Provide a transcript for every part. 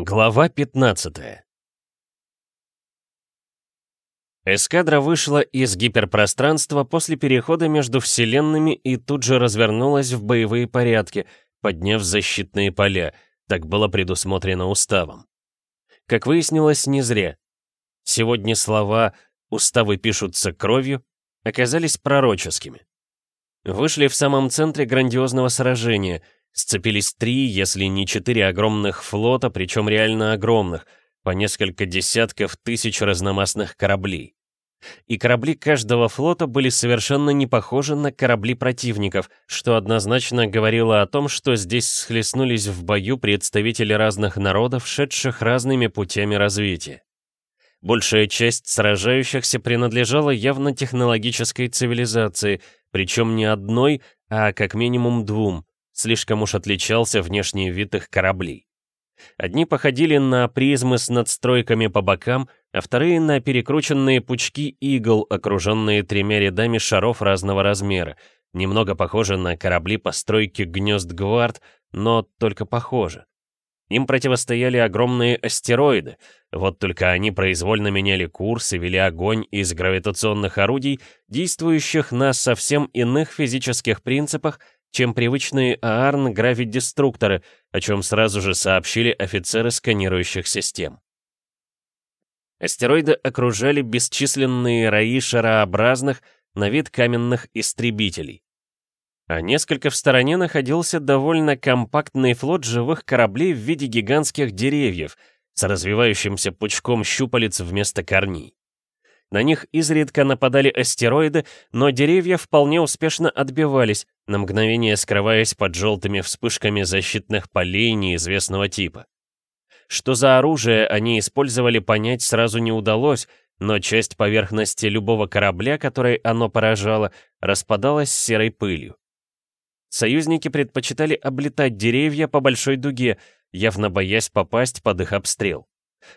Глава 15 Эскадра вышла из гиперпространства после перехода между вселенными и тут же развернулась в боевые порядки, подняв защитные поля, так было предусмотрено уставом. Как выяснилось, не зря. Сегодня слова «уставы пишутся кровью» оказались пророческими. Вышли в самом центре грандиозного сражения, сцепились три, если не четыре огромных флота, причем реально огромных, по несколько десятков тысяч разномастных кораблей. И корабли каждого флота были совершенно не похожи на корабли противников, что однозначно говорило о том, что здесь схлестнулись в бою представители разных народов, шедших разными путями развития. Большая часть сражающихся принадлежала явно технологической цивилизации, причем не одной, а как минимум двум, слишком уж отличался внешний вид их кораблей. Одни походили на призмы с надстройками по бокам, а вторые на перекрученные пучки игл, окруженные тремя рядами шаров разного размера, немного похожи на корабли постройки гнезд Гвард, но только похожи. Им противостояли огромные астероиды, вот только они произвольно меняли курс и вели огонь из гравитационных орудий, действующих на совсем иных физических принципах, чем привычные ААРН гравидеструкторы, о чем сразу же сообщили офицеры сканирующих систем. Астероиды окружали бесчисленные раи шарообразных, на вид каменных истребителей. А несколько в стороне находился довольно компактный флот живых кораблей в виде гигантских деревьев с развивающимся пучком щупалец вместо корней. На них изредка нападали астероиды, но деревья вполне успешно отбивались, на мгновение скрываясь под желтыми вспышками защитных полей неизвестного типа. Что за оружие они использовали, понять сразу не удалось, но часть поверхности любого корабля, который оно поражало, распадалась серой пылью. Союзники предпочитали облетать деревья по большой дуге, явно боясь попасть под их обстрел.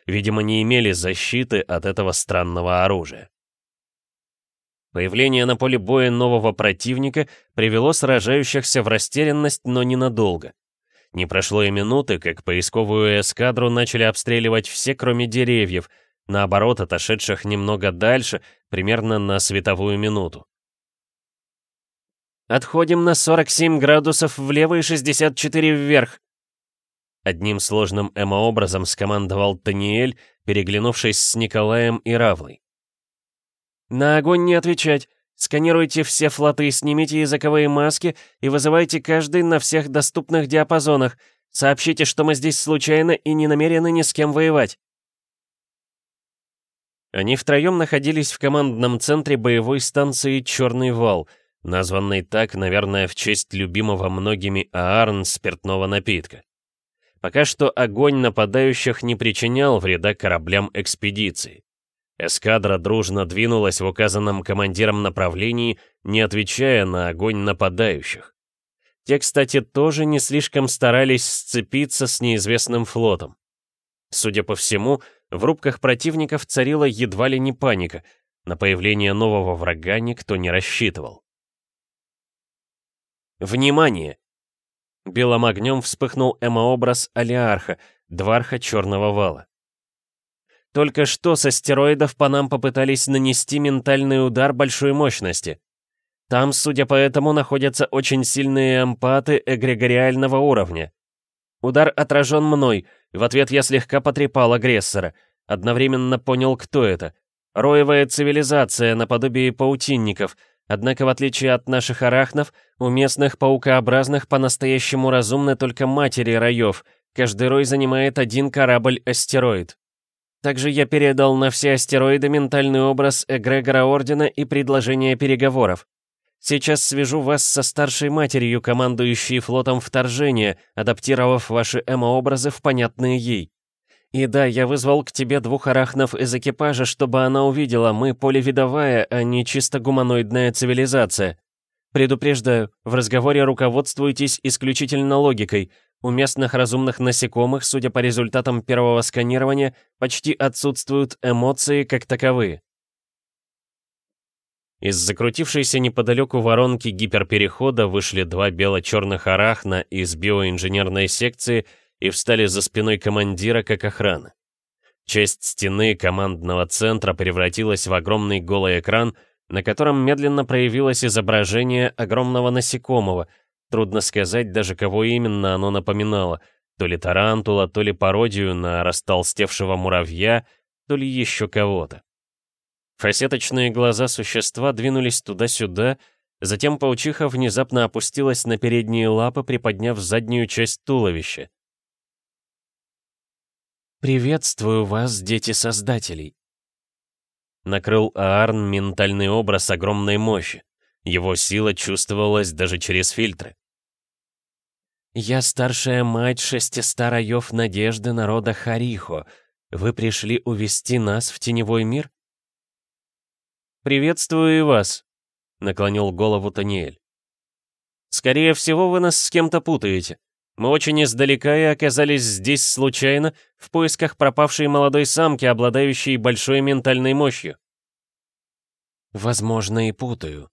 Видимо, не имели защиты от этого странного оружия. Появление на поле боя нового противника привело сражающихся в растерянность, но ненадолго. Не прошло и минуты, как поисковую эскадру начали обстреливать все, кроме деревьев, наоборот, отошедших немного дальше, примерно на световую минуту. «Отходим на 47 градусов влево и 64 вверх», Одним сложным эмообразом скомандовал Таниэль, переглянувшись с Николаем и Равлой. «На огонь не отвечать. Сканируйте все флоты, снимите языковые маски и вызывайте каждый на всех доступных диапазонах. Сообщите, что мы здесь случайно и не намерены ни с кем воевать». Они втроем находились в командном центре боевой станции «Черный вал», названной так, наверное, в честь любимого многими Аарн спиртного напитка. Пока что огонь нападающих не причинял вреда кораблям экспедиции. Эскадра дружно двинулась в указанном командиром направлении, не отвечая на огонь нападающих. Те, кстати, тоже не слишком старались сцепиться с неизвестным флотом. Судя по всему, в рубках противников царила едва ли не паника, на появление нового врага никто не рассчитывал. Внимание! Белым огнем вспыхнул эмообраз Алиарха, дварха Черного Вала. Только что с астероидов по нам попытались нанести ментальный удар большой мощности. Там, судя по этому, находятся очень сильные эмпаты эгрегориального уровня. Удар отражен мной, в ответ я слегка потрепал агрессора. Одновременно понял, кто это. Роевая цивилизация наподобие паутинников — Однако, в отличие от наших арахнов, у местных паукообразных по-настоящему разумны только матери раев. Каждый рой занимает один корабль-астероид. Также я передал на все астероиды ментальный образ эгрегора Ордена и предложение переговоров. Сейчас свяжу вас со старшей матерью, командующей флотом вторжения, адаптировав ваши эмо-образы в понятные ей. И да, я вызвал к тебе двух арахнов из экипажа, чтобы она увидела, мы полевидовая, а не чисто гуманоидная цивилизация. Предупреждаю, в разговоре руководствуйтесь исключительно логикой. У местных разумных насекомых, судя по результатам первого сканирования, почти отсутствуют эмоции как таковые. Из закрутившейся неподалеку воронки гиперперехода вышли два бело-черных арахна из биоинженерной секции и встали за спиной командира как охрана. Часть стены командного центра превратилась в огромный голый экран, на котором медленно проявилось изображение огромного насекомого. Трудно сказать даже, кого именно оно напоминало. То ли тарантула, то ли пародию на растолстевшего муравья, то ли еще кого-то. Фасеточные глаза существа двинулись туда-сюда, затем паучиха внезапно опустилась на передние лапы, приподняв заднюю часть туловища. «Приветствую вас, дети Создателей!» Накрыл Аарн ментальный образ огромной мощи. Его сила чувствовалась даже через фильтры. «Я старшая мать шестиста раев надежды народа Харихо. Вы пришли увести нас в теневой мир?» «Приветствую и вас», — наклонил голову Таниэль. «Скорее всего, вы нас с кем-то путаете. Мы очень издалека и оказались здесь случайно, в поисках пропавшей молодой самки, обладающей большой ментальной мощью. Возможно, и путаю.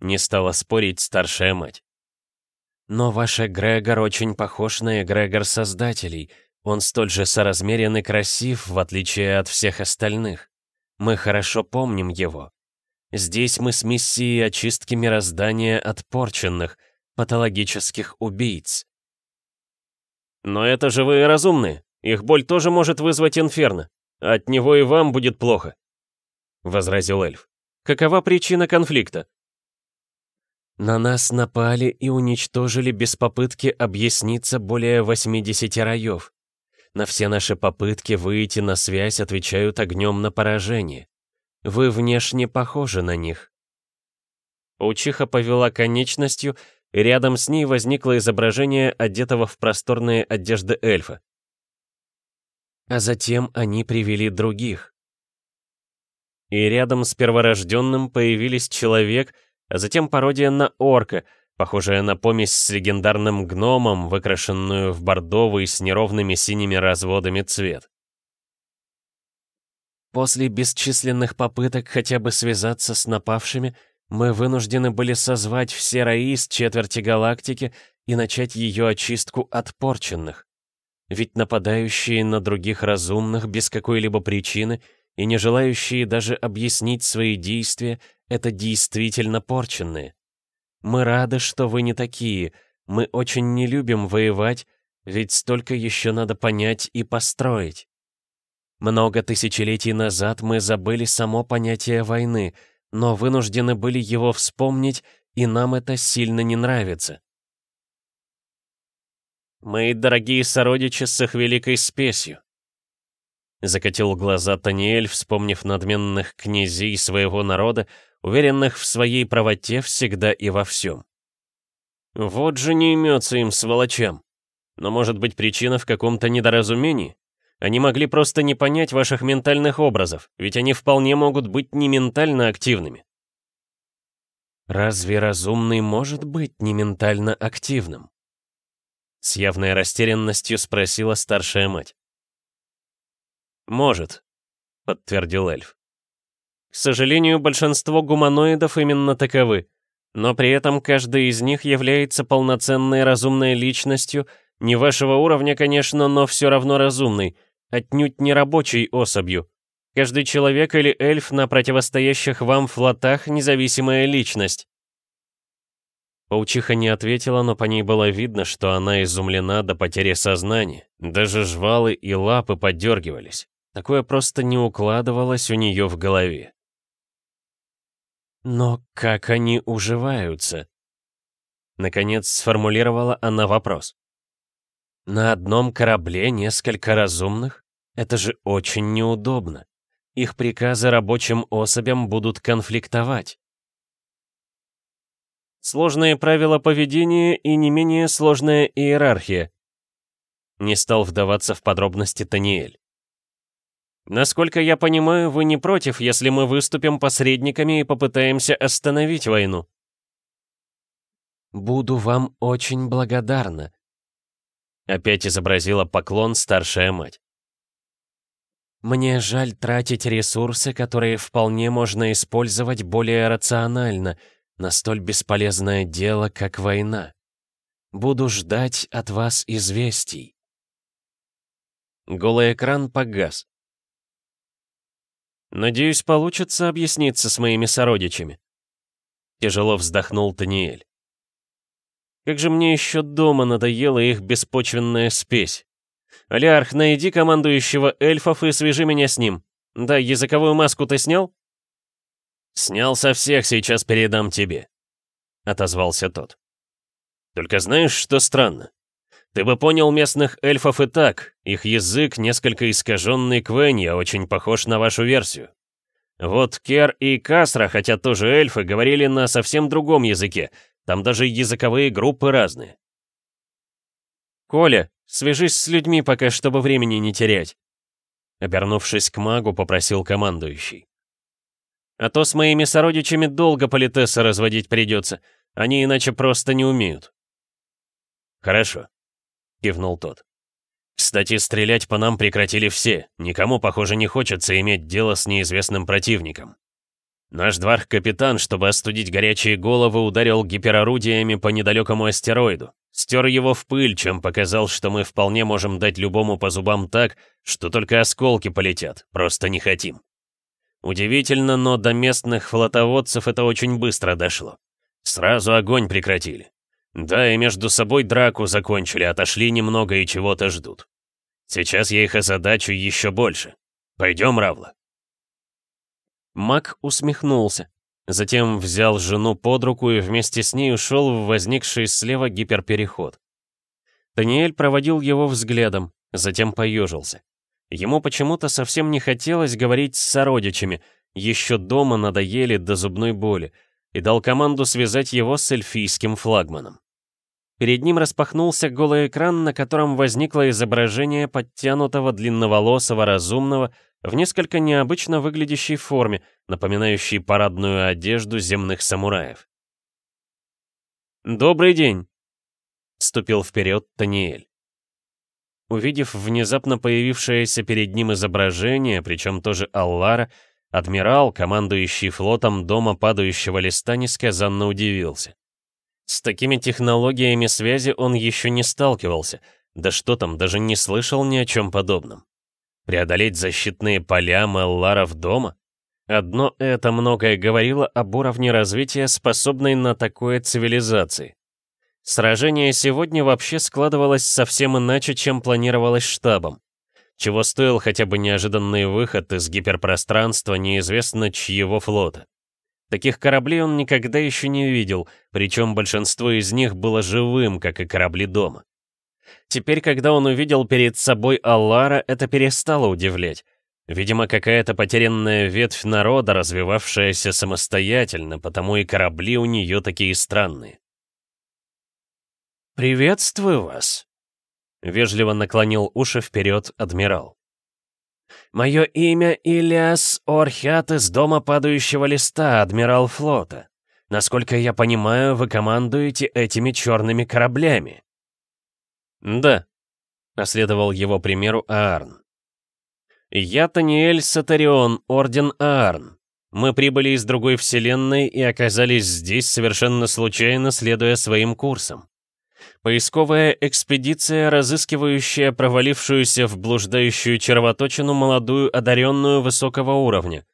Не стала спорить старшая мать. Но ваш эгрегор очень похож на эгрегор создателей. Он столь же соразмерен и красив, в отличие от всех остальных. Мы хорошо помним его. Здесь мы с миссией очистки мироздания от порченных, патологических убийц. «Но это живые разумные. Их боль тоже может вызвать инферно. От него и вам будет плохо», — возразил эльф. «Какова причина конфликта?» «На нас напали и уничтожили без попытки объясниться более 80 раев. На все наши попытки выйти на связь отвечают огнем на поражение. Вы внешне похожи на них». Учиха повела конечностью, и рядом с ней возникло изображение одетого в просторные одежды эльфа. А затем они привели других. И рядом с перворожденным появились человек, а затем пародия на орка, похожая на помесь с легендарным гномом, выкрашенную в бордовый с неровными синими разводами цвет. После бесчисленных попыток хотя бы связаться с напавшими, мы вынуждены были созвать все раи с четверти галактики и начать ее очистку от порченных. Ведь нападающие на других разумных без какой-либо причины и не желающие даже объяснить свои действия, это действительно порченные. Мы рады, что вы не такие, мы очень не любим воевать, ведь столько еще надо понять и построить. Много тысячелетий назад мы забыли само понятие войны — но вынуждены были его вспомнить, и нам это сильно не нравится. «Мои дорогие сородичи с их великой спесью», — закатил глаза Таниэль, вспомнив надменных князей своего народа, уверенных в своей правоте всегда и во всем. «Вот же не имется им, сволочам. Но может быть причина в каком-то недоразумении? Они могли просто не понять ваших ментальных образов, ведь они вполне могут быть не ментально активными. Разве разумный может быть не ментально активным? С явной растерянностью спросила старшая мать. «Может», — подтвердил эльф. «К сожалению, большинство гуманоидов именно таковы, но при этом каждый из них является полноценной разумной личностью, не вашего уровня, конечно, но все равно разумной — отнюдь не рабочей особью. Каждый человек или эльф на противостоящих вам флотах — независимая личность. Паучиха не ответила, но по ней было видно, что она изумлена до потери сознания. Даже жвалы и лапы подергивались. Такое просто не укладывалось у нее в голове. «Но как они уживаются?» Наконец сформулировала она вопрос. На одном корабле несколько разумных? Это же очень неудобно. Их приказы рабочим особям будут конфликтовать. Сложные правила поведения и не менее сложная иерархия. Не стал вдаваться в подробности Таниэль. Насколько я понимаю, вы не против, если мы выступим посредниками и попытаемся остановить войну? Буду вам очень благодарна, Опять изобразила поклон старшая мать. «Мне жаль тратить ресурсы, которые вполне можно использовать более рационально, на столь бесполезное дело, как война. Буду ждать от вас известий». Голый экран погас. «Надеюсь, получится объясниться с моими сородичами», — тяжело вздохнул Таниэль. «Как же мне еще дома надоела их беспочвенная спесь. Алиарх, найди командующего эльфов и свяжи меня с ним. Да, языковую маску ты снял?» «Снял со всех, сейчас передам тебе», — отозвался тот. «Только знаешь, что странно? Ты бы понял местных эльфов и так, их язык несколько искаженный Квенья, очень похож на вашу версию. Вот Кер и Касра, хотя тоже эльфы, говорили на совсем другом языке, там даже языковые группы разные. «Коля, свяжись с людьми пока, чтобы времени не терять», обернувшись к магу, попросил командующий. «А то с моими сородичами долго политесса разводить придется, они иначе просто не умеют». «Хорошо», — кивнул тот. «Кстати, стрелять по нам прекратили все. Никому, похоже, не хочется иметь дело с неизвестным противником. Наш дварх-капитан, чтобы остудить горячие головы, ударил гиперорудиями по недалекому астероиду. Стер его в пыль, чем показал, что мы вполне можем дать любому по зубам так, что только осколки полетят, просто не хотим. Удивительно, но до местных флотоводцев это очень быстро дошло. Сразу огонь прекратили. Да, и между собой драку закончили, отошли немного и чего-то ждут. Сейчас я их озадачу еще больше. Пойдем, Равла. Мак усмехнулся. Затем взял жену под руку и вместе с ней ушел в возникший слева гиперпереход. Даниэль проводил его взглядом, затем поежился. Ему почему-то совсем не хотелось говорить с сородичами, еще дома надоели до зубной боли, и дал команду связать его с эльфийским флагманом. Перед ним распахнулся голый экран, на котором возникло изображение подтянутого длинноволосого разумного в несколько необычно выглядящей форме, напоминающей парадную одежду земных самураев. «Добрый день!» — вступил вперед Таниэль. Увидев внезапно появившееся перед ним изображение, причем тоже Аллара, Адмирал, командующий флотом Дома Падающего Листа, несказанно удивился. С такими технологиями связи он еще не сталкивался, да что там, даже не слышал ни о чем подобном. Преодолеть защитные поля Мелларов дома? Одно это многое говорило об уровне развития, способной на такое цивилизации. Сражение сегодня вообще складывалось совсем иначе, чем планировалось штабом. Чего стоил хотя бы неожиданный выход из гиперпространства неизвестно чьего флота. Таких кораблей он никогда еще не видел, причем большинство из них было живым, как и корабли дома. Теперь, когда он увидел перед собой Аллара, это перестало удивлять. Видимо, какая-то потерянная ветвь народа, развивавшаяся самостоятельно, потому и корабли у нее такие странные. «Приветствую вас», — вежливо наклонил уши вперед адмирал. «Мое имя Ильяс Орхят из Дома Падающего Листа, адмирал флота. Насколько я понимаю, вы командуете этими черными кораблями». «Да», — последовал его примеру Аарн. «Я Таниэль Сатарион, Орден Аарн. Мы прибыли из другой вселенной и оказались здесь совершенно случайно, следуя своим курсам. Поисковая экспедиция, разыскивающая провалившуюся в блуждающую червоточину молодую одаренную высокого уровня.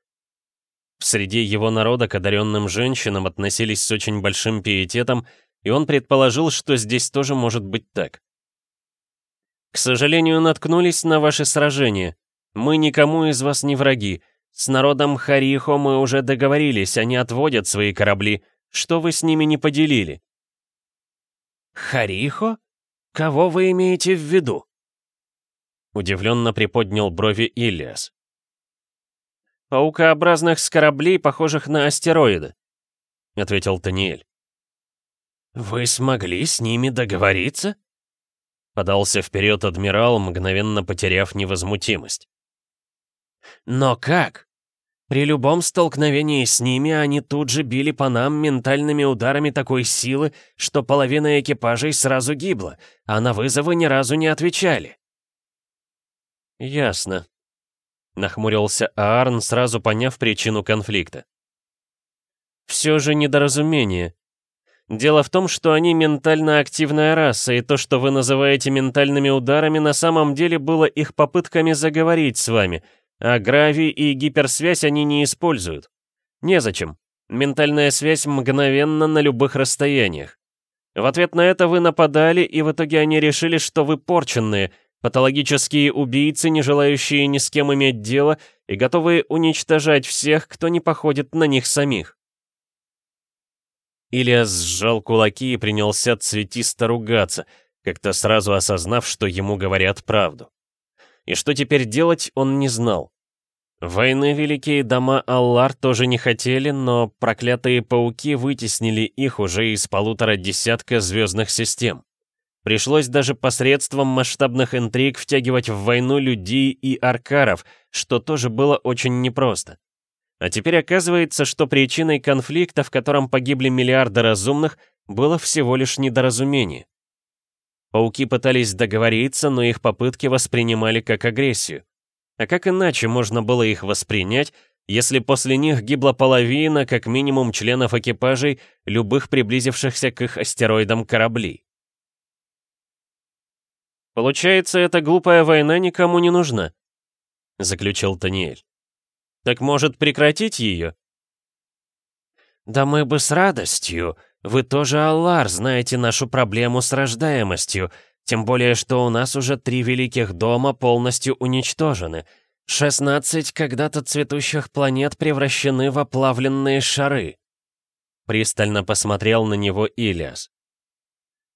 Среди его народа к одаренным женщинам относились с очень большим пиететом, и он предположил, что здесь тоже может быть так. К сожалению, наткнулись на ваше сражение. Мы никому из вас не враги. С народом Харихо мы уже договорились, они отводят свои корабли. Что вы с ними не поделили? «Харихо? Кого вы имеете в виду?» Удивленно приподнял брови Ильяс. «Паукообразных с кораблей, похожих на астероиды», — ответил Таниэль. «Вы смогли с ними договориться?» Подался вперед адмирал, мгновенно потеряв невозмутимость. «Но как? При любом столкновении с ними они тут же били по нам ментальными ударами такой силы, что половина экипажей сразу гибла, а на вызовы ни разу не отвечали. «Ясно», — нахмурился Аарн, сразу поняв причину конфликта. «Все же недоразумение. Дело в том, что они ментально активная раса, и то, что вы называете ментальными ударами, на самом деле было их попытками заговорить с вами, а гравий и гиперсвязь они не используют. Незачем. Ментальная связь мгновенно на любых расстояниях. В ответ на это вы нападали, и в итоге они решили, что вы порченные, патологические убийцы, не желающие ни с кем иметь дело и готовые уничтожать всех, кто не походит на них самих. Илья сжал кулаки и принялся цветисто ругаться, как-то сразу осознав, что ему говорят правду. И что теперь делать, он не знал. Войны великие дома Аллар тоже не хотели, но проклятые пауки вытеснили их уже из полутора десятка звездных систем. Пришлось даже посредством масштабных интриг втягивать в войну людей и аркаров, что тоже было очень непросто. А теперь оказывается, что причиной конфликта, в котором погибли миллиарды разумных, было всего лишь недоразумение. Пауки пытались договориться, но их попытки воспринимали как агрессию. А как иначе можно было их воспринять, если после них гибла половина, как минимум, членов экипажей любых приблизившихся к их астероидам кораблей? «Получается, эта глупая война никому не нужна», — заключил Таниэль. «Так может прекратить ее?» «Да мы бы с радостью. Вы тоже, Аллар, знаете нашу проблему с рождаемостью. Тем более, что у нас уже три великих дома полностью уничтожены. 16 когда-то цветущих планет превращены в оплавленные шары. Пристально посмотрел на него Илиас.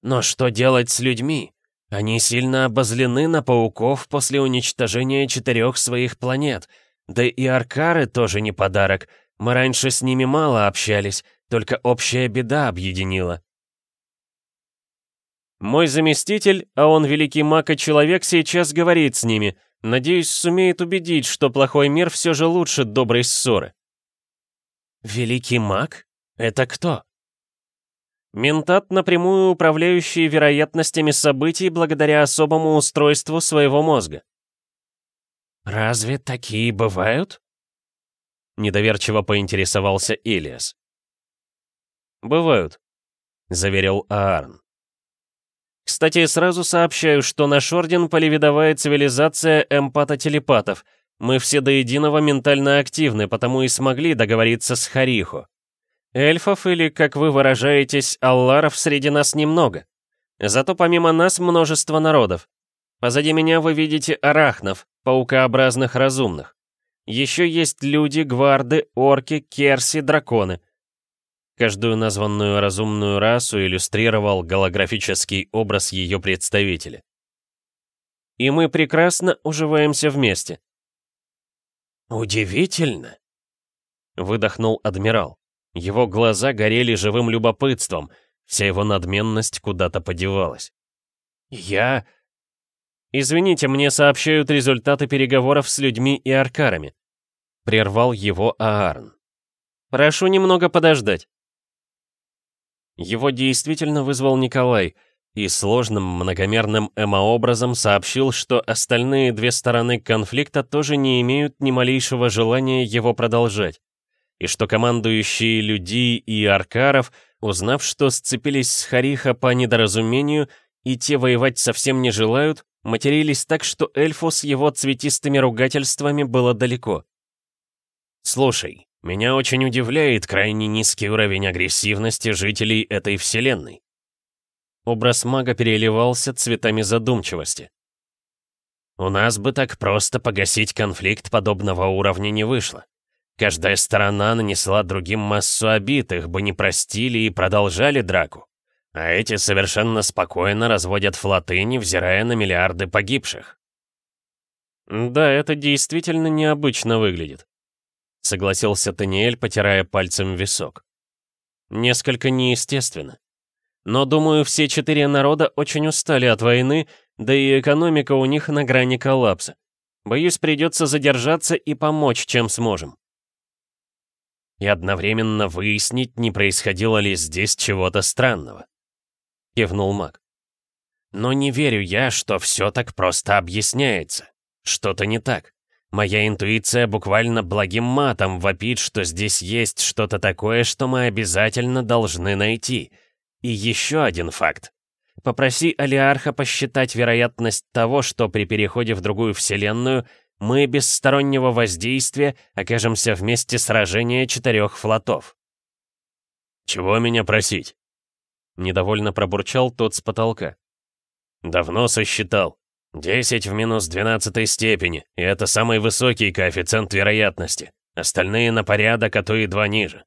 Но что делать с людьми? Они сильно обозлены на пауков после уничтожения четырех своих планет. Да и аркары тоже не подарок. Мы раньше с ними мало общались, только общая беда объединила. Мой заместитель, а он великий маг и человек, сейчас говорит с ними. Надеюсь, сумеет убедить, что плохой мир все же лучше доброй ссоры. Великий маг? Это кто? Ментат, напрямую управляющий вероятностями событий благодаря особому устройству своего мозга. «Разве такие бывают?» Недоверчиво поинтересовался Элиас. «Бывают», — заверил Аарн. Кстати, сразу сообщаю, что наш орден — полевидовая цивилизация эмпатотелепатов. Мы все до единого ментально активны, потому и смогли договориться с Харихо. Эльфов или, как вы выражаетесь, алларов среди нас немного. Зато помимо нас множество народов. Позади меня вы видите арахнов, паукообразных разумных. Еще есть люди, гварды, орки, керси, драконы — Каждую названную разумную расу иллюстрировал голографический образ ее представителя. И мы прекрасно уживаемся вместе. «Удивительно!» — выдохнул адмирал. Его глаза горели живым любопытством, вся его надменность куда-то подевалась. «Я...» «Извините, мне сообщают результаты переговоров с людьми и аркарами», — прервал его Аарн. «Прошу немного подождать». Его действительно вызвал Николай и сложным многомерным эмообразом сообщил, что остальные две стороны конфликта тоже не имеют ни малейшего желания его продолжать, и что командующие людей и аркаров, узнав, что сцепились с Хариха по недоразумению, и те воевать совсем не желают, матерились так, что эльфу с его цветистыми ругательствами было далеко. «Слушай, меня очень удивляет крайне низкий уровень агрессивности жителей этой вселенной. Образ мага переливался цветами задумчивости. У нас бы так просто погасить конфликт подобного уровня не вышло. Каждая сторона нанесла другим массу обид, их бы не простили и продолжали драку. А эти совершенно спокойно разводят флоты, невзирая на миллиарды погибших. Да, это действительно необычно выглядит. — согласился Таниэль, потирая пальцем висок. «Несколько неестественно. Но, думаю, все четыре народа очень устали от войны, да и экономика у них на грани коллапса. Боюсь, придется задержаться и помочь, чем сможем». И одновременно выяснить, не происходило ли здесь чего-то странного. Кивнул маг. Но не верю я, что все так просто объясняется. Что-то не так. Моя интуиция буквально благим матом вопит, что здесь есть что-то такое, что мы обязательно должны найти. И еще один факт. Попроси Алиарха посчитать вероятность того, что при переходе в другую вселенную мы без стороннего воздействия окажемся в месте сражения четырех флотов. «Чего меня просить?» Недовольно пробурчал тот с потолка. «Давно сосчитал. 10 в минус 12 степени, и это самый высокий коэффициент вероятности. Остальные на порядок, а то и два ниже».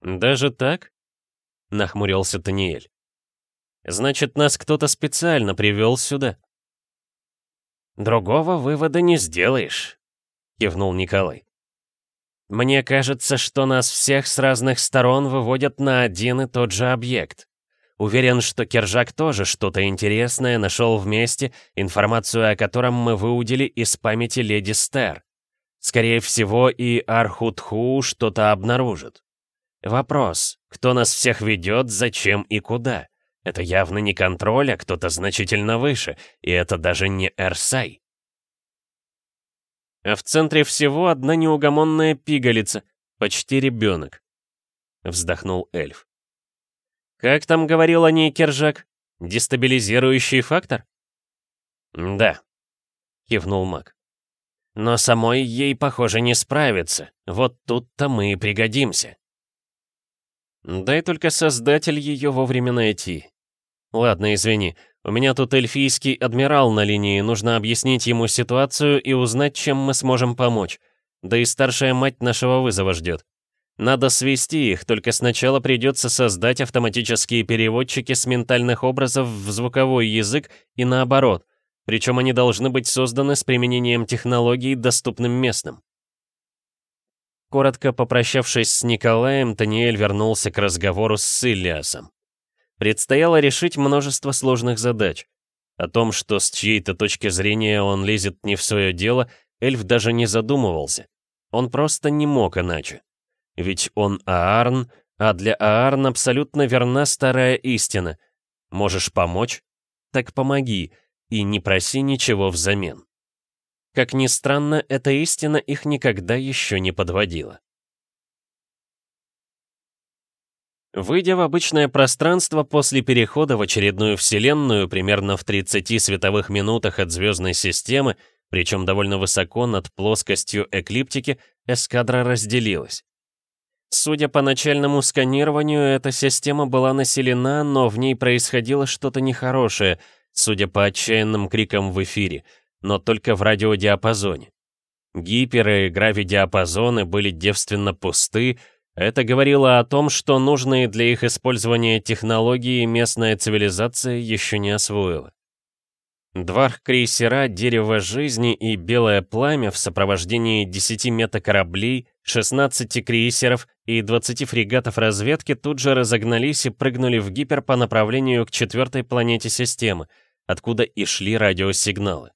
«Даже так?» — нахмурился Таниэль. «Значит, нас кто-то специально привел сюда». «Другого вывода не сделаешь», — кивнул Николай. «Мне кажется, что нас всех с разных сторон выводят на один и тот же объект. Уверен, что Кержак тоже что-то интересное нашел вместе, информацию о котором мы выудили из памяти леди Стер. Скорее всего, и Архутху что-то обнаружит. Вопрос, кто нас всех ведет, зачем и куда? Это явно не контроль, а кто-то значительно выше, и это даже не Эрсай. А в центре всего одна неугомонная пигалица, почти ребенок. Вздохнул эльф. «Как там говорил о ней Кержак? Дестабилизирующий фактор?» «Да», — кивнул маг. «Но самой ей, похоже, не справиться. Вот тут-то мы и пригодимся». «Дай только создатель ее вовремя найти. Ладно, извини, у меня тут эльфийский адмирал на линии, нужно объяснить ему ситуацию и узнать, чем мы сможем помочь. Да и старшая мать нашего вызова ждет. Надо свести их, только сначала придется создать автоматические переводчики с ментальных образов в звуковой язык и наоборот, причем они должны быть созданы с применением технологий, доступным местным. Коротко попрощавшись с Николаем, Таниэль вернулся к разговору с Силлиасом. Предстояло решить множество сложных задач. О том, что с чьей-то точки зрения он лезет не в свое дело, эльф даже не задумывался. Он просто не мог иначе. Ведь он Аарн, а для Аарн абсолютно верна старая истина. Можешь помочь? Так помоги, и не проси ничего взамен. Как ни странно, эта истина их никогда еще не подводила. Выйдя в обычное пространство после перехода в очередную Вселенную примерно в 30 световых минутах от звездной системы, причем довольно высоко над плоскостью эклиптики, эскадра разделилась. Судя по начальному сканированию, эта система была населена, но в ней происходило что-то нехорошее, судя по отчаянным крикам в эфире, но только в радиодиапазоне. Гиперы и гравидиапазоны были девственно пусты, это говорило о том, что нужные для их использования технологии местная цивилизация еще не освоила. Дварх крейсера «Дерево жизни» и «Белое пламя» в сопровождении 10 метакораблей, 16 крейсеров и 20 фрегатов разведки тут же разогнались и прыгнули в гипер по направлению к четвертой планете системы, откуда и шли радиосигналы.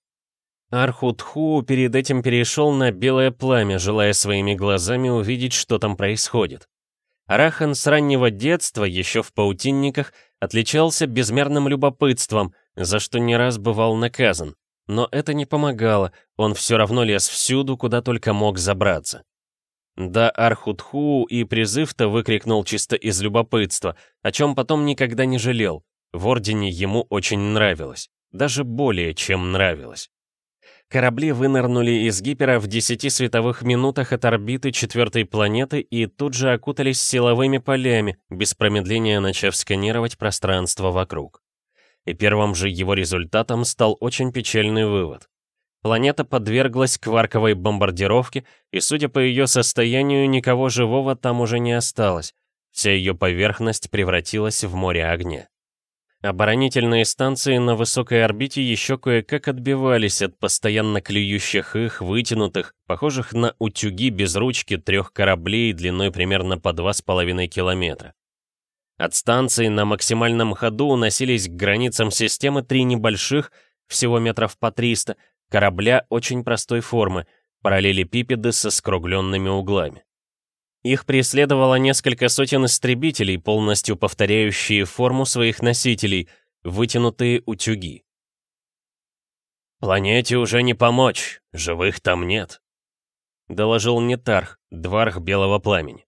Архутху перед этим перешел на белое пламя, желая своими глазами увидеть, что там происходит. Арахан с раннего детства, еще в паутинниках, отличался безмерным любопытством, за что не раз бывал наказан. Но это не помогало, он все равно лез всюду, куда только мог забраться. Да, Архутху и призыв-то выкрикнул чисто из любопытства, о чем потом никогда не жалел. В Ордене ему очень нравилось. Даже более чем нравилось. Корабли вынырнули из гипера в 10 световых минутах от орбиты четвертой планеты и тут же окутались силовыми полями, без промедления начав сканировать пространство вокруг. И первым же его результатом стал очень печальный вывод. Планета подверглась кварковой бомбардировке, и, судя по ее состоянию, никого живого там уже не осталось. Вся ее поверхность превратилась в море огня. Оборонительные станции на высокой орбите еще кое-как отбивались от постоянно клюющих их, вытянутых, похожих на утюги без ручки трех кораблей длиной примерно по 2,5 километра. От станции на максимальном ходу уносились к границам системы три небольших, всего метров по 300, корабля очень простой формы, параллелепипеды со скругленными углами. Их преследовало несколько сотен истребителей, полностью повторяющие форму своих носителей, вытянутые утюги. «Планете уже не помочь, живых там нет», — доложил Нетарх, дварх Белого Пламени.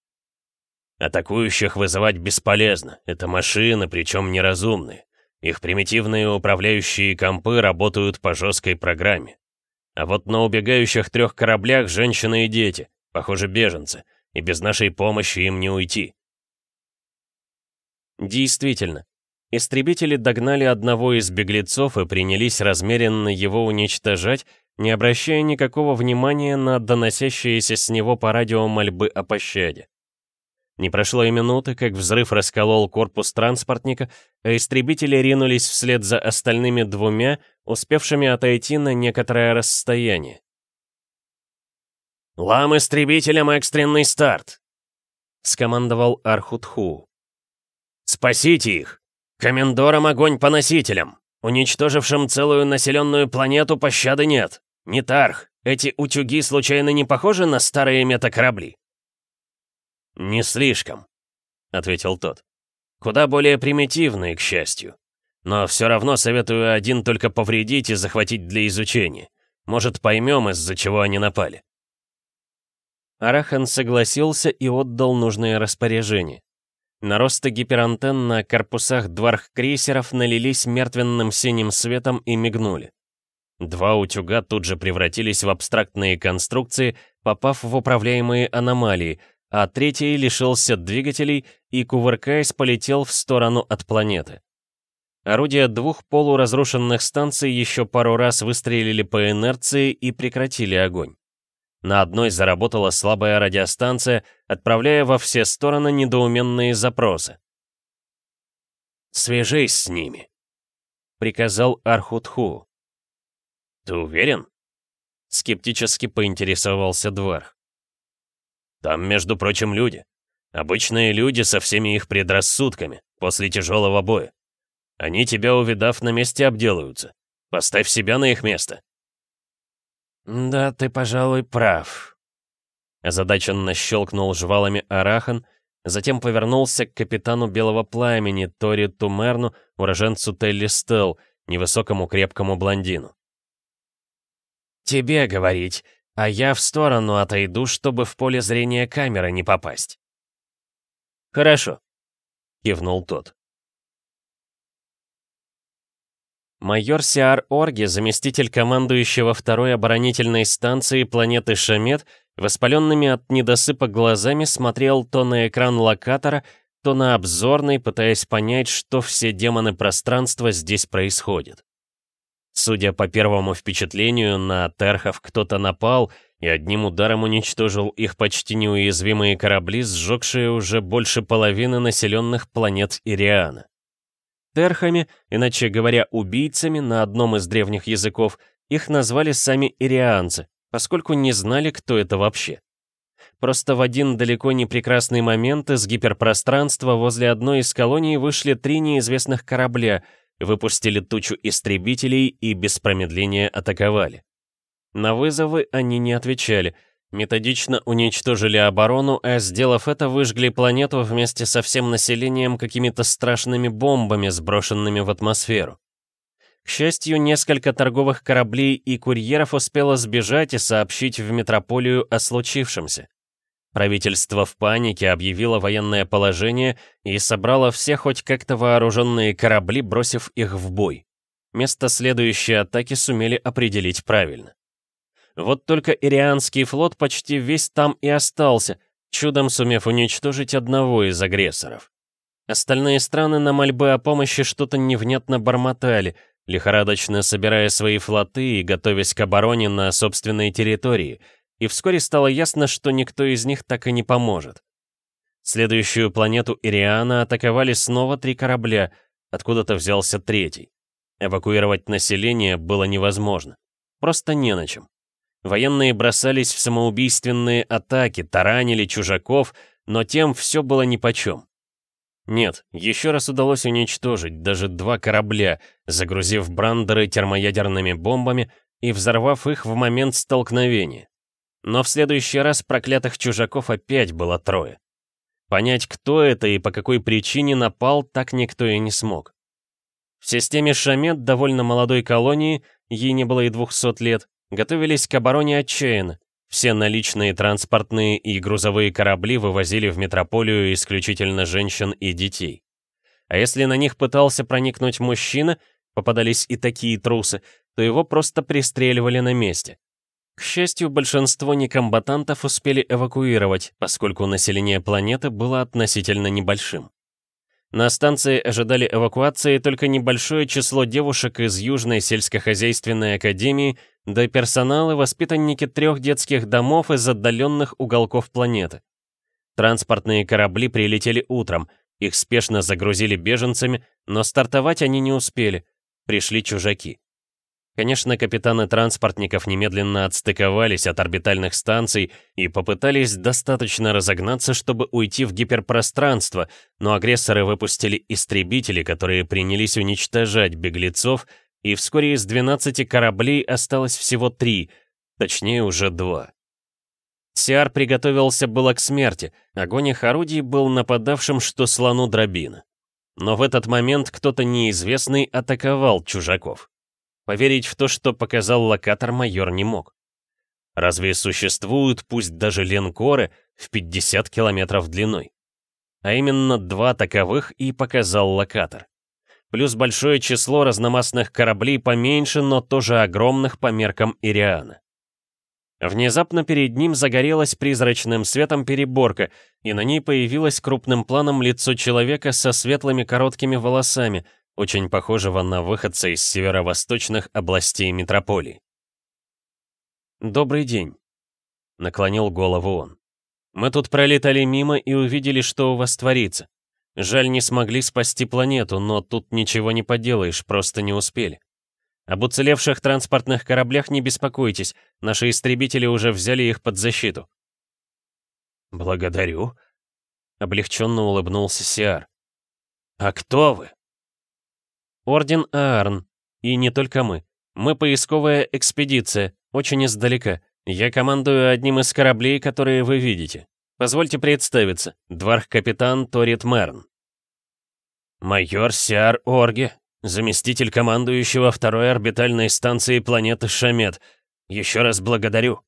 Атакующих вызывать бесполезно. Это машины, причем неразумные. Их примитивные управляющие компы работают по жесткой программе. А вот на убегающих трех кораблях женщины и дети, похоже, беженцы, и без нашей помощи им не уйти. Действительно, истребители догнали одного из беглецов и принялись размеренно его уничтожать, не обращая никакого внимания на доносящиеся с него по радио мольбы о пощаде. Не прошло и минуты, как взрыв расколол корпус транспортника, а истребители ринулись вслед за остальными двумя, успевшими отойти на некоторое расстояние. «Лам истребителям экстренный старт!» — скомандовал Архутху. «Спасите их! Комендорам огонь по носителям! Уничтожившим целую населенную планету пощады нет! Нитарх, эти утюги случайно не похожи на старые метакорабли?» «Не слишком», — ответил тот. «Куда более примитивные, к счастью. Но все равно советую один только повредить и захватить для изучения. Может, поймем, из-за чего они напали». Арахан согласился и отдал нужное распоряжение. Наросты гиперантенн на корпусах дварх-крейсеров налились мертвенным синим светом и мигнули. Два утюга тут же превратились в абстрактные конструкции, попав в управляемые аномалии, а третий лишился двигателей и, кувыркаясь, полетел в сторону от планеты. Орудия двух полуразрушенных станций еще пару раз выстрелили по инерции и прекратили огонь. На одной заработала слабая радиостанция, отправляя во все стороны недоуменные запросы. «Свяжись с ними», — приказал Архутху. «Ты уверен?» — скептически поинтересовался Дварх. Там, между прочим, люди. Обычные люди со всеми их предрассудками, после тяжелого боя. Они тебя, увидав, на месте обделаются. Поставь себя на их место. «Да, ты, пожалуй, прав», — озадаченно щелкнул жвалами Арахан, затем повернулся к капитану Белого Пламени Тори Тумерну, уроженцу Телли Стелл, невысокому крепкому блондину. «Тебе говорить, а я в сторону отойду, чтобы в поле зрения камеры не попасть. «Хорошо», — кивнул тот. Майор Сиар Орги, заместитель командующего второй оборонительной станции планеты Шамет, воспаленными от недосыпа глазами смотрел то на экран локатора, то на обзорный, пытаясь понять, что все демоны пространства здесь происходят. Судя по первому впечатлению, на терхов кто-то напал и одним ударом уничтожил их почти неуязвимые корабли, сжегшие уже больше половины населенных планет Ириана. Терхами, иначе говоря, убийцами на одном из древних языков, их назвали сами ирианцы, поскольку не знали, кто это вообще. Просто в один далеко не прекрасный момент из гиперпространства возле одной из колоний вышли три неизвестных корабля — выпустили тучу истребителей и без промедления атаковали. На вызовы они не отвечали, методично уничтожили оборону, а сделав это, выжгли планету вместе со всем населением какими-то страшными бомбами, сброшенными в атмосферу. К счастью, несколько торговых кораблей и курьеров успело сбежать и сообщить в метрополию о случившемся. Правительство в панике объявило военное положение и собрало все хоть как-то вооруженные корабли, бросив их в бой. Место следующей атаки сумели определить правильно. Вот только Ирианский флот почти весь там и остался, чудом сумев уничтожить одного из агрессоров. Остальные страны на мольбы о помощи что-то невнятно бормотали, лихорадочно собирая свои флоты и готовясь к обороне на собственной территории — и вскоре стало ясно, что никто из них так и не поможет. Следующую планету Ириана атаковали снова три корабля, откуда-то взялся третий. Эвакуировать население было невозможно. Просто не на чем. Военные бросались в самоубийственные атаки, таранили чужаков, но тем все было нипочем. Нет, еще раз удалось уничтожить даже два корабля, загрузив брандеры термоядерными бомбами и взорвав их в момент столкновения. Но в следующий раз проклятых чужаков опять было трое. Понять, кто это и по какой причине напал, так никто и не смог. В системе Шамет, довольно молодой колонии, ей не было и двухсот лет, готовились к обороне отчаянно, Все наличные транспортные и грузовые корабли вывозили в метрополию исключительно женщин и детей. А если на них пытался проникнуть мужчина, попадались и такие трусы, то его просто пристреливали на месте. К счастью, большинство некомбатантов успели эвакуировать, поскольку население планеты было относительно небольшим. На станции ожидали эвакуации только небольшое число девушек из Южной сельскохозяйственной академии, да и воспитанники трех детских домов из отдаленных уголков планеты. Транспортные корабли прилетели утром, их спешно загрузили беженцами, но стартовать они не успели. Пришли чужаки. Конечно, капитаны транспортников немедленно отстыковались от орбитальных станций и попытались достаточно разогнаться, чтобы уйти в гиперпространство, но агрессоры выпустили истребители, которые принялись уничтожать беглецов, и вскоре из 12 кораблей осталось всего три, точнее уже два. Сиар приготовился было к смерти, огонь их орудий был нападавшим, что слону дробина. Но в этот момент кто-то неизвестный атаковал чужаков. Поверить в то, что показал локатор, майор не мог. Разве существуют, пусть даже линкоры, в 50 километров длиной? А именно два таковых и показал локатор. Плюс большое число разномастных кораблей поменьше, но тоже огромных по меркам Ириана. Внезапно перед ним загорелась призрачным светом переборка, и на ней появилось крупным планом лицо человека со светлыми короткими волосами — очень похожего на выходца из северо-восточных областей метрополии. «Добрый день», — наклонил голову он. «Мы тут пролетали мимо и увидели, что у вас творится. Жаль, не смогли спасти планету, но тут ничего не поделаешь, просто не успели. Об уцелевших транспортных кораблях не беспокойтесь, наши истребители уже взяли их под защиту». «Благодарю», — облегченно улыбнулся Сиар. «А кто вы?» Орден Аарн. И не только мы. Мы поисковая экспедиция, очень издалека. Я командую одним из кораблей, которые вы видите. Позвольте представиться. Дварх-капитан Торит Мерн. Майор Сиар Орге, заместитель командующего второй орбитальной станции планеты Шамет. Еще раз благодарю.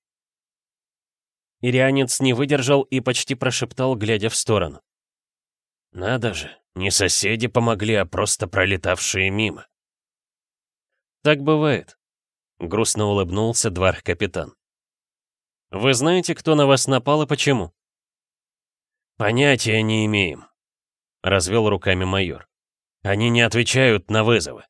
Ирианец не выдержал и почти прошептал, глядя в сторону. Надо же, не соседи помогли, а просто пролетавшие мимо. Так бывает. Грустно улыбнулся дварх-капитан. Вы знаете, кто на вас напал и почему? Понятия не имеем. Развел руками майор. Они не отвечают на вызовы.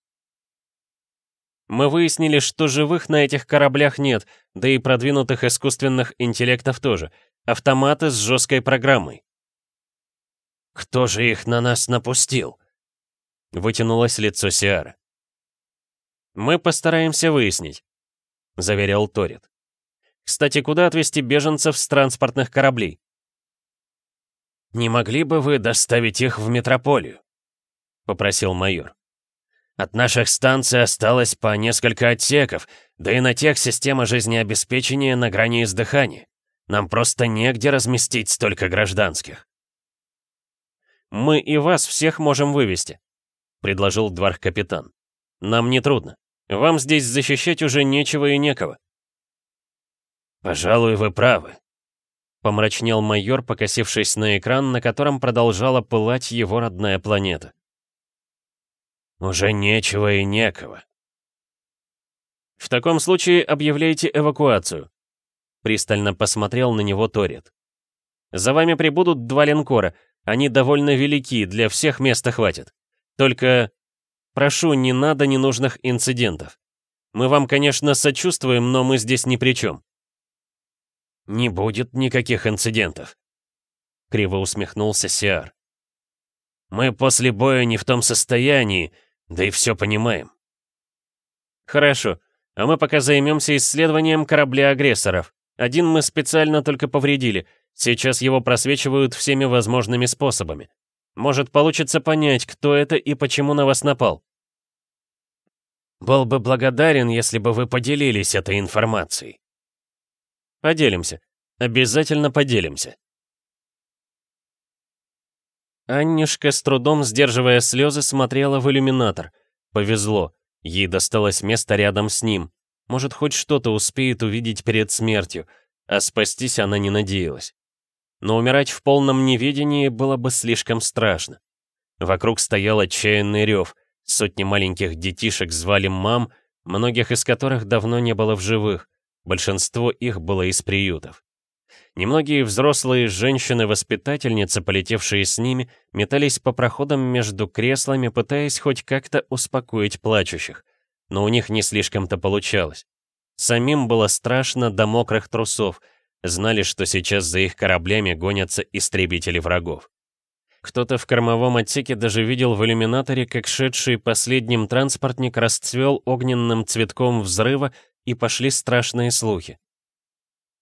Мы выяснили, что живых на этих кораблях нет, да и продвинутых искусственных интеллектов тоже. Автоматы с жесткой программой. «Кто же их на нас напустил?» Вытянулось лицо Сиара. «Мы постараемся выяснить», — заверял Торит. «Кстати, куда отвезти беженцев с транспортных кораблей?» «Не могли бы вы доставить их в метрополию?» — попросил майор. «От наших станций осталось по несколько отсеков, да и на тех система жизнеобеспечения на грани издыхания. Нам просто негде разместить столько гражданских». «Мы и вас всех можем вывести», — предложил дворх-капитан. «Нам не трудно. Вам здесь защищать уже нечего и некого». «Пожалуй, вы правы», — помрачнел майор, покосившись на экран, на котором продолжала пылать его родная планета. «Уже нечего и некого». «В таком случае объявляйте эвакуацию», — пристально посмотрел на него Торет. «За вами прибудут два линкора — они довольно велики, для всех места хватит. Только прошу, не надо ненужных инцидентов. Мы вам, конечно, сочувствуем, но мы здесь ни при чем. Не будет никаких инцидентов. Криво усмехнулся Сиар. Мы после боя не в том состоянии, да и все понимаем. Хорошо, а мы пока займемся исследованием корабля агрессоров. Один мы специально только повредили — Сейчас его просвечивают всеми возможными способами. Может, получится понять, кто это и почему на вас напал. Был бы благодарен, если бы вы поделились этой информацией. Поделимся. Обязательно поделимся. Аннишка, с трудом сдерживая слезы, смотрела в иллюминатор. Повезло. Ей досталось место рядом с ним. Может, хоть что-то успеет увидеть перед смертью. а спастись она не надеялась. Но умирать в полном неведении было бы слишком страшно. Вокруг стоял отчаянный рев, сотни маленьких детишек звали мам, многих из которых давно не было в живых, большинство их было из приютов. Немногие взрослые женщины-воспитательницы, полетевшие с ними, метались по проходам между креслами, пытаясь хоть как-то успокоить плачущих. Но у них не слишком-то получалось. Самим было страшно до мокрых трусов, знали, что сейчас за их кораблями гонятся истребители врагов. Кто-то в кормовом отсеке даже видел в иллюминаторе, как шедший последним транспортник расцвел огненным цветком взрыва, и пошли страшные слухи.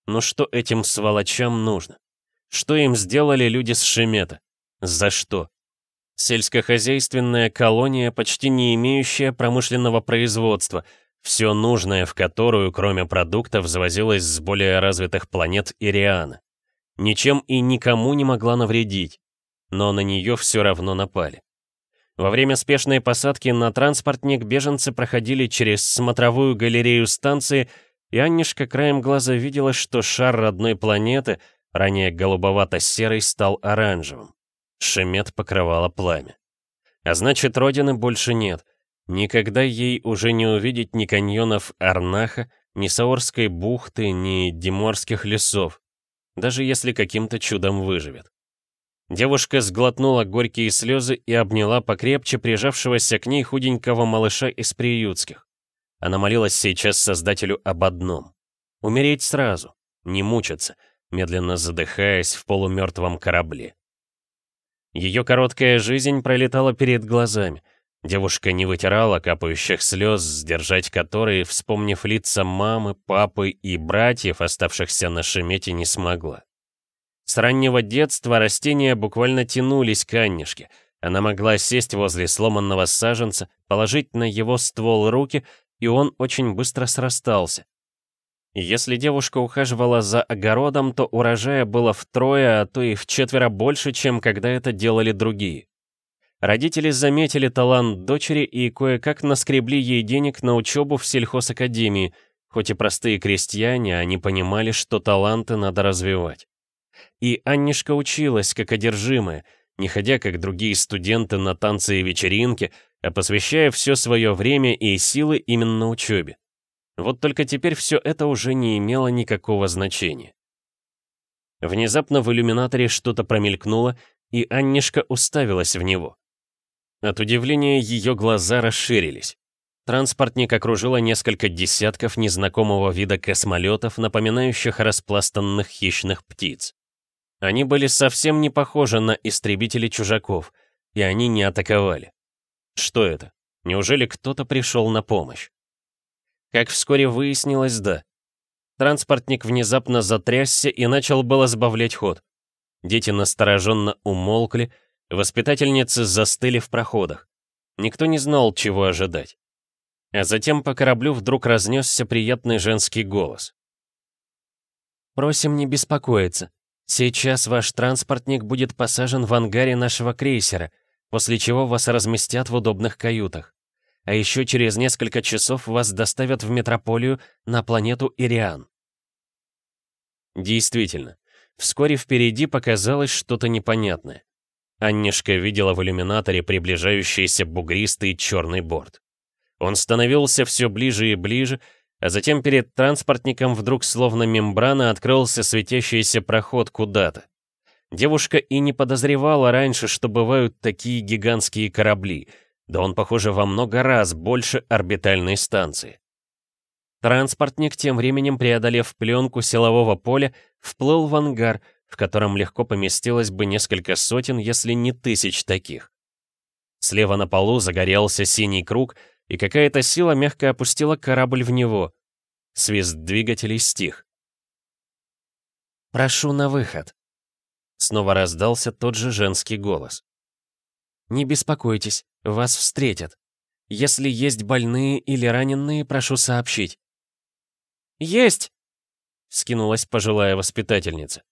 Но что этим сволочам нужно? Что им сделали люди с Шемета? За что? Сельскохозяйственная колония, почти не имеющая промышленного производства, все нужное в которую, кроме продуктов, завозилось с более развитых планет Ириана. Ничем и никому не могла навредить, но на нее все равно напали. Во время спешной посадки на транспортник беженцы проходили через смотровую галерею станции и Аннишка краем глаза видела, что шар родной планеты, ранее голубовато-серый, стал оранжевым. Шемет покрывало пламя. А значит, родины больше нет. Никогда ей уже не увидеть ни каньонов Арнаха, ни Саорской бухты, ни Диморских лесов, даже если каким-то чудом выживет. Девушка сглотнула горькие слезы и обняла покрепче прижавшегося к ней худенького малыша из приютских. Она молилась сейчас Создателю об одном — умереть сразу, не мучиться, медленно задыхаясь в полумертвом корабле. Ее короткая жизнь пролетала перед глазами. Девушка не вытирала капающих слез, сдержать которые, вспомнив лица мамы, папы и братьев, оставшихся на шемете, не смогла. С раннего детства растения буквально тянулись к Аннишке. Она могла сесть возле сломанного саженца, положить на его ствол руки и он очень быстро срастался. Если девушка ухаживала за огородом, то урожая было втрое, а то и в четверо больше, чем когда это делали другие. Родители заметили талант дочери и кое-как наскребли ей денег на учебу в сельхозакадемии, хоть и простые крестьяне, они понимали, что таланты надо развивать. И Аннишка училась, как одержимая, не ходя, как другие студенты, на танцы и вечеринки, а посвящая все свое время и силы именно учебе. Вот только теперь все это уже не имело никакого значения. Внезапно в иллюминаторе что-то промелькнуло, и Аннишка уставилась в него. От удивления ее глаза расширились. Транспортник окружило несколько десятков незнакомого вида космолетов, напоминающих распластанных хищных птиц. Они были совсем не похожи на истребители чужаков, и они не атаковали. Что это? Неужели кто-то пришел на помощь? Как вскоре выяснилось, да. Транспортник внезапно затрясся и начал было сбавлять ход. Дети настороженно умолкли, воспитательницы застыли в проходах. Никто не знал, чего ожидать. А затем по кораблю вдруг разнесся приятный женский голос. «Просим не беспокоиться. Сейчас ваш транспортник будет посажен в ангаре нашего крейсера — после чего вас разместят в удобных каютах. А еще через несколько часов вас доставят в метрополию на планету Ириан. Действительно, вскоре впереди показалось что-то непонятное. Аннишка видела в иллюминаторе приближающийся бугристый черный борт. Он становился все ближе и ближе, а затем перед транспортником вдруг словно мембрана открылся светящийся проход куда-то. Девушка и не подозревала раньше, что бывают такие гигантские корабли, да он, похоже, во много раз больше орбитальной станции. Транспортник, тем временем преодолев пленку силового поля, вплыл в ангар, в котором легко поместилось бы несколько сотен, если не тысяч таких. Слева на полу загорелся синий круг, и какая-то сила мягко опустила корабль в него. Свист двигателей стих. «Прошу на выход», Снова раздался тот же женский голос. «Не беспокойтесь, вас встретят. Если есть больные или раненые, прошу сообщить». «Есть!» — скинулась пожилая воспитательница.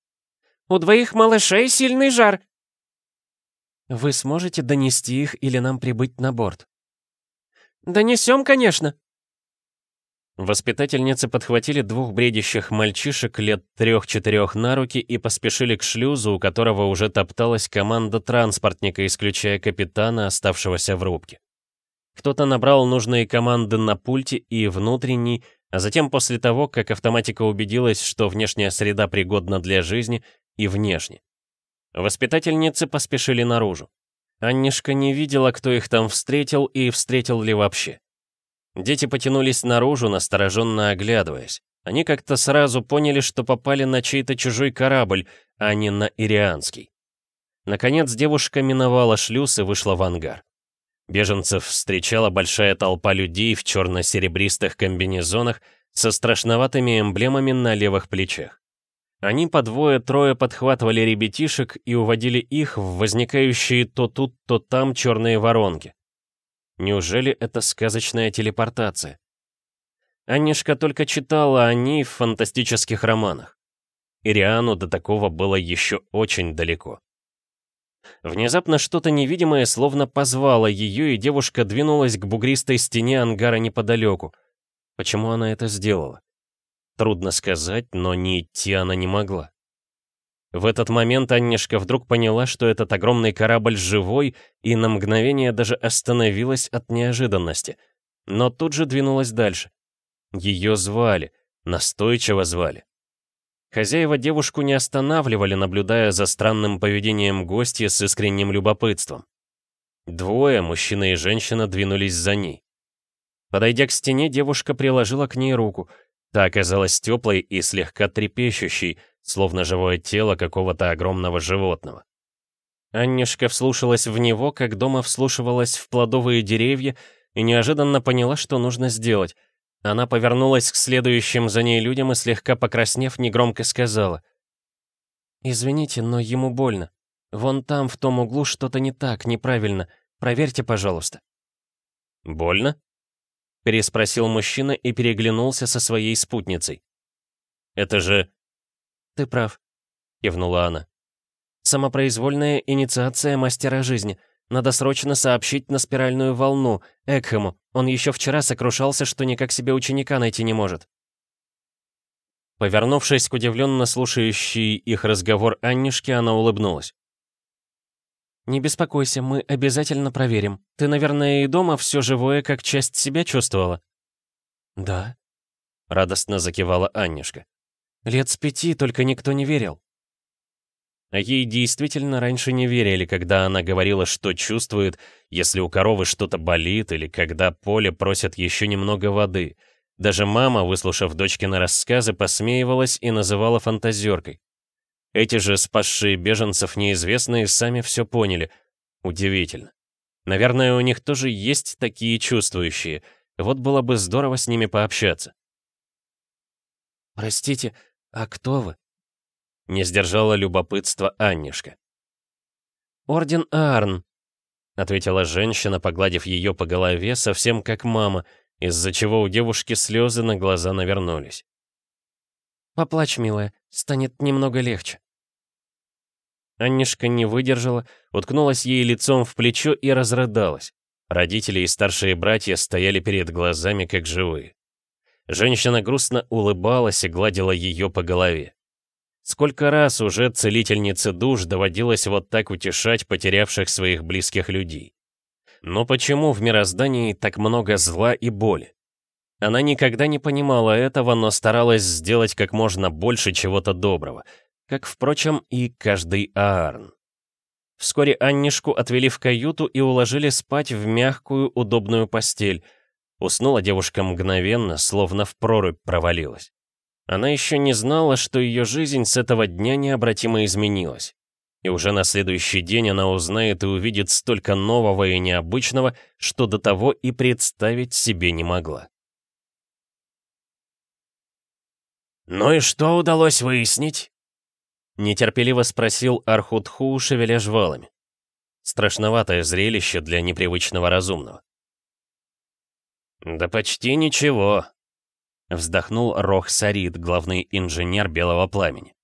«У двоих малышей сильный жар!» «Вы сможете донести их или нам прибыть на борт?» «Донесем, конечно!» Воспитательницы подхватили двух бредящих мальчишек лет трех-четырех на руки и поспешили к шлюзу, у которого уже топталась команда транспортника, исключая капитана, оставшегося в рубке. Кто-то набрал нужные команды на пульте и внутренний, а затем после того, как автоматика убедилась, что внешняя среда пригодна для жизни, и внешне. Воспитательницы поспешили наружу. Аннишка не видела, кто их там встретил и встретил ли вообще. Дети потянулись наружу, настороженно оглядываясь. Они как-то сразу поняли, что попали на чей-то чужой корабль, а не на ирианский. Наконец девушка миновала шлюз и вышла в ангар. Беженцев встречала большая толпа людей в черно-серебристых комбинезонах со страшноватыми эмблемами на левых плечах. Они по двое-трое подхватывали ребятишек и уводили их в возникающие то тут, то там черные воронки. Неужели это сказочная телепортация? Аннишка только читала о ней в фантастических романах. Ириану до такого было еще очень далеко. Внезапно что-то невидимое словно позвало ее, и девушка двинулась к бугристой стене ангара неподалеку. Почему она это сделала? Трудно сказать, но не идти она не могла. В этот момент Аннишка вдруг поняла, что этот огромный корабль живой, и на мгновение даже остановилась от неожиданности. Но тут же двинулась дальше. Ее звали, настойчиво звали. Хозяева девушку не останавливали, наблюдая за странным поведением гостя с искренним любопытством. Двое, мужчина и женщина, двинулись за ней. Подойдя к стене, девушка приложила к ней руку. Та оказалась теплой и слегка трепещущей, словно живое тело какого-то огромного животного. Аннишка вслушалась в него, как дома вслушивалась в плодовые деревья, и неожиданно поняла, что нужно сделать. Она повернулась к следующим за ней людям и, слегка покраснев, негромко сказала. «Извините, но ему больно. Вон там, в том углу, что-то не так, неправильно. Проверьте, пожалуйста». «Больно?» — переспросил мужчина и переглянулся со своей спутницей. «Это же «Ты прав», — кивнула она. «Самопроизвольная инициация мастера жизни. Надо срочно сообщить на спиральную волну, Экхему. Он еще вчера сокрушался, что никак себе ученика найти не может». Повернувшись к удивленно слушающей их разговор Аннишке, она улыбнулась. «Не беспокойся, мы обязательно проверим. Ты, наверное, и дома все живое как часть себя чувствовала?» «Да», — радостно закивала Аннишка. Лет с пяти, только никто не верил. А ей действительно раньше не верили, когда она говорила, что чувствует, если у коровы что-то болит, или когда поле просит еще немного воды. Даже мама, выслушав дочкины рассказы, посмеивалась и называла фантазеркой. Эти же спасшие беженцев неизвестные сами все поняли. Удивительно. Наверное, у них тоже есть такие чувствующие. Вот было бы здорово с ними пообщаться. «Простите, «А кто вы?» Не сдержала любопытство Аннишка. «Орден Аарн», — ответила женщина, погладив ее по голове, совсем как мама, из-за чего у девушки слезы на глаза навернулись. «Поплачь, милая, станет немного легче». Аннишка не выдержала, уткнулась ей лицом в плечо и разрыдалась. Родители и старшие братья стояли перед глазами, как живые. Женщина грустно улыбалась и гладила ее по голове. Сколько раз уже целительнице душ доводилось вот так утешать потерявших своих близких людей. Но почему в мироздании так много зла и боли? Она никогда не понимала этого, но старалась сделать как можно больше чего-то доброго, как, впрочем, и каждый Аарн. Вскоре Аннишку отвели в каюту и уложили спать в мягкую, удобную постель, Уснула девушка мгновенно, словно в прорубь провалилась. Она еще не знала, что ее жизнь с этого дня необратимо изменилась. И уже на следующий день она узнает и увидит столько нового и необычного, что до того и представить себе не могла. «Ну и что удалось выяснить?» Нетерпеливо спросил Архутху, шевеля жвалами. Страшноватое зрелище для непривычного разумного. «Да почти ничего», — вздохнул Рох Сарид, главный инженер Белого Пламени.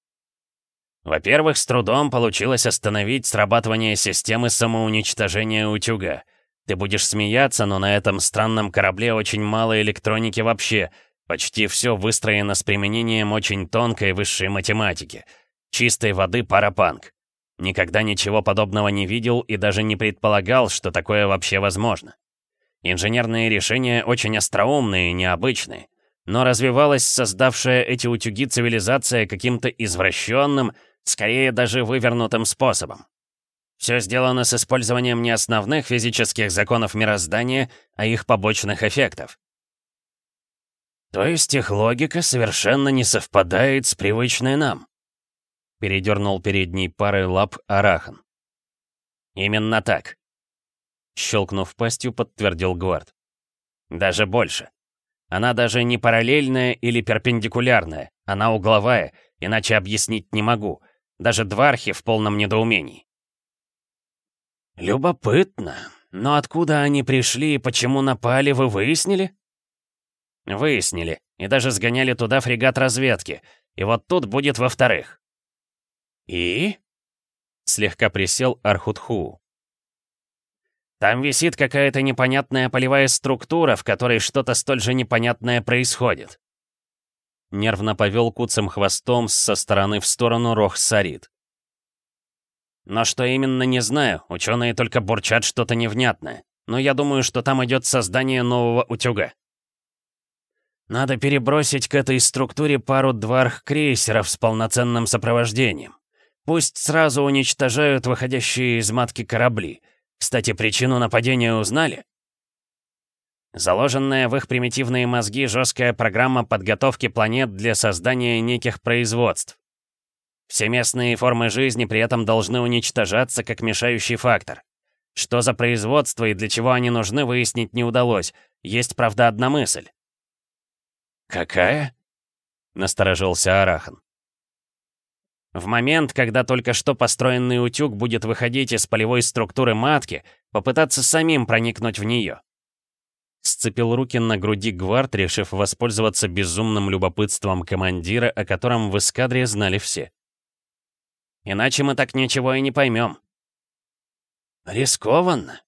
«Во-первых, с трудом получилось остановить срабатывание системы самоуничтожения утюга. Ты будешь смеяться, но на этом странном корабле очень мало электроники вообще, Почти все выстроено с применением очень тонкой высшей математики. Чистой воды парапанк. Никогда ничего подобного не видел и даже не предполагал, что такое вообще возможно. Инженерные решения очень остроумные и необычные. Но развивалась создавшая эти утюги цивилизация каким-то извращенным, скорее даже вывернутым способом. Все сделано с использованием не основных физических законов мироздания, а их побочных эффектов. То есть их логика совершенно не совпадает с привычной нам. Передернул передней парой лап Арахан. Именно так. Щелкнув пастью, подтвердил Гвард. Даже больше. Она даже не параллельная или перпендикулярная, она угловая, иначе объяснить не могу. Даже двархи в полном недоумении. Любопытно. Но откуда они пришли и почему напали, вы выяснили? Выяснили. И даже сгоняли туда фрегат разведки. И вот тут будет во-вторых. И? Слегка присел Архутху. Там висит какая-то непонятная полевая структура, в которой что-то столь же непонятное происходит. Нервно повел куцем хвостом со стороны в сторону Рох-Сарит. Но что именно, не знаю, ученые только бурчат что-то невнятное. Но я думаю, что там идет создание нового утюга. Надо перебросить к этой структуре пару дварх-крейсеров с полноценным сопровождением. Пусть сразу уничтожают выходящие из матки корабли — кстати, причину нападения узнали? Заложенная в их примитивные мозги жесткая программа подготовки планет для создания неких производств. Все местные формы жизни при этом должны уничтожаться как мешающий фактор. Что за производство и для чего они нужны, выяснить не удалось. Есть, правда, одна мысль. «Какая?» — насторожился Арахан. В момент, когда только что построенный утюг будет выходить из полевой структуры матки, попытаться самим проникнуть в нее. Сцепил руки на груди гвард, решив воспользоваться безумным любопытством командира, о котором в эскадре знали все. Иначе мы так ничего и не поймем. Рискованно.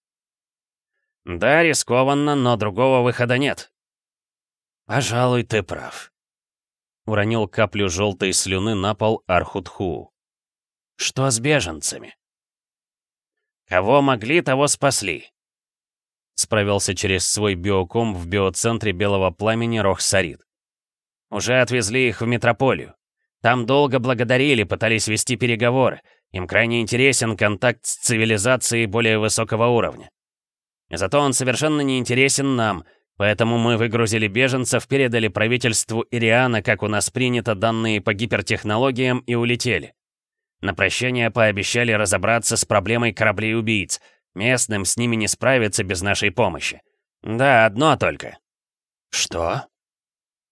Да, рискованно, но другого выхода нет. Пожалуй, ты прав. Уронил каплю желтой слюны на пол Архутху. «Что с беженцами?» «Кого могли, того спасли», справился через свой биоком в биоцентре Белого Пламени Рохсарит. «Уже отвезли их в метрополию. Там долго благодарили, пытались вести переговоры. Им крайне интересен контакт с цивилизацией более высокого уровня. Зато он совершенно не интересен нам, Поэтому мы выгрузили беженцев, передали правительству Ириана, как у нас принято, данные по гипертехнологиям и улетели. На прощание пообещали разобраться с проблемой кораблей-убийц. Местным с ними не справиться без нашей помощи. Да, одно только. Что?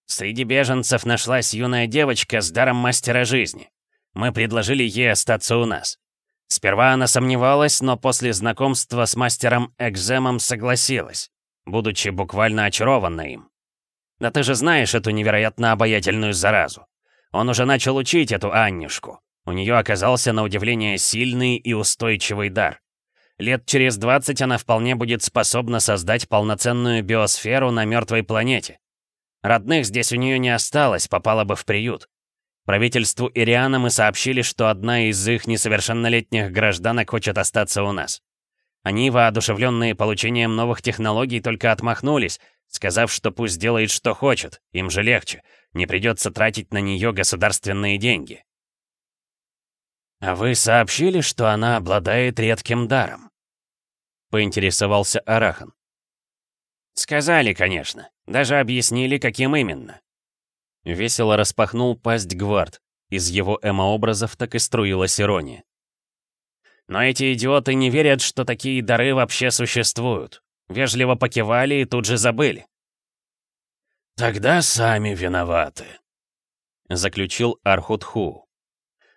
Среди беженцев нашлась юная девочка с даром мастера жизни. Мы предложили ей остаться у нас. Сперва она сомневалась, но после знакомства с мастером Экземом согласилась будучи буквально очарована им. Да ты же знаешь эту невероятно обаятельную заразу. Он уже начал учить эту Аннишку. У нее оказался на удивление сильный и устойчивый дар. Лет через 20 она вполне будет способна создать полноценную биосферу на мертвой планете. Родных здесь у нее не осталось, попала бы в приют. Правительству Ириана мы сообщили, что одна из их несовершеннолетних гражданок хочет остаться у нас. Они, воодушевленные получением новых технологий, только отмахнулись, сказав, что пусть делает, что хочет, им же легче, не придется тратить на нее государственные деньги. «А вы сообщили, что она обладает редким даром?» — поинтересовался Арахан. «Сказали, конечно. Даже объяснили, каким именно». Весело распахнул пасть Гвард. Из его эмообразов так и струилась ирония. Но эти идиоты не верят, что такие дары вообще существуют. Вежливо покивали и тут же забыли. «Тогда сами виноваты», — заключил Архутху.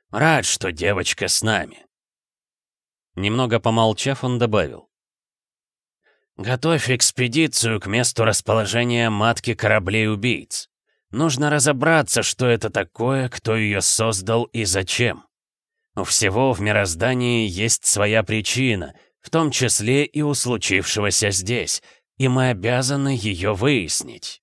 «Рад, что девочка с нами». Немного помолчав, он добавил. «Готовь экспедицию к месту расположения матки кораблей-убийц. Нужно разобраться, что это такое, кто ее создал и зачем». У всего в мироздании есть своя причина, в том числе и у случившегося здесь, и мы обязаны ее выяснить.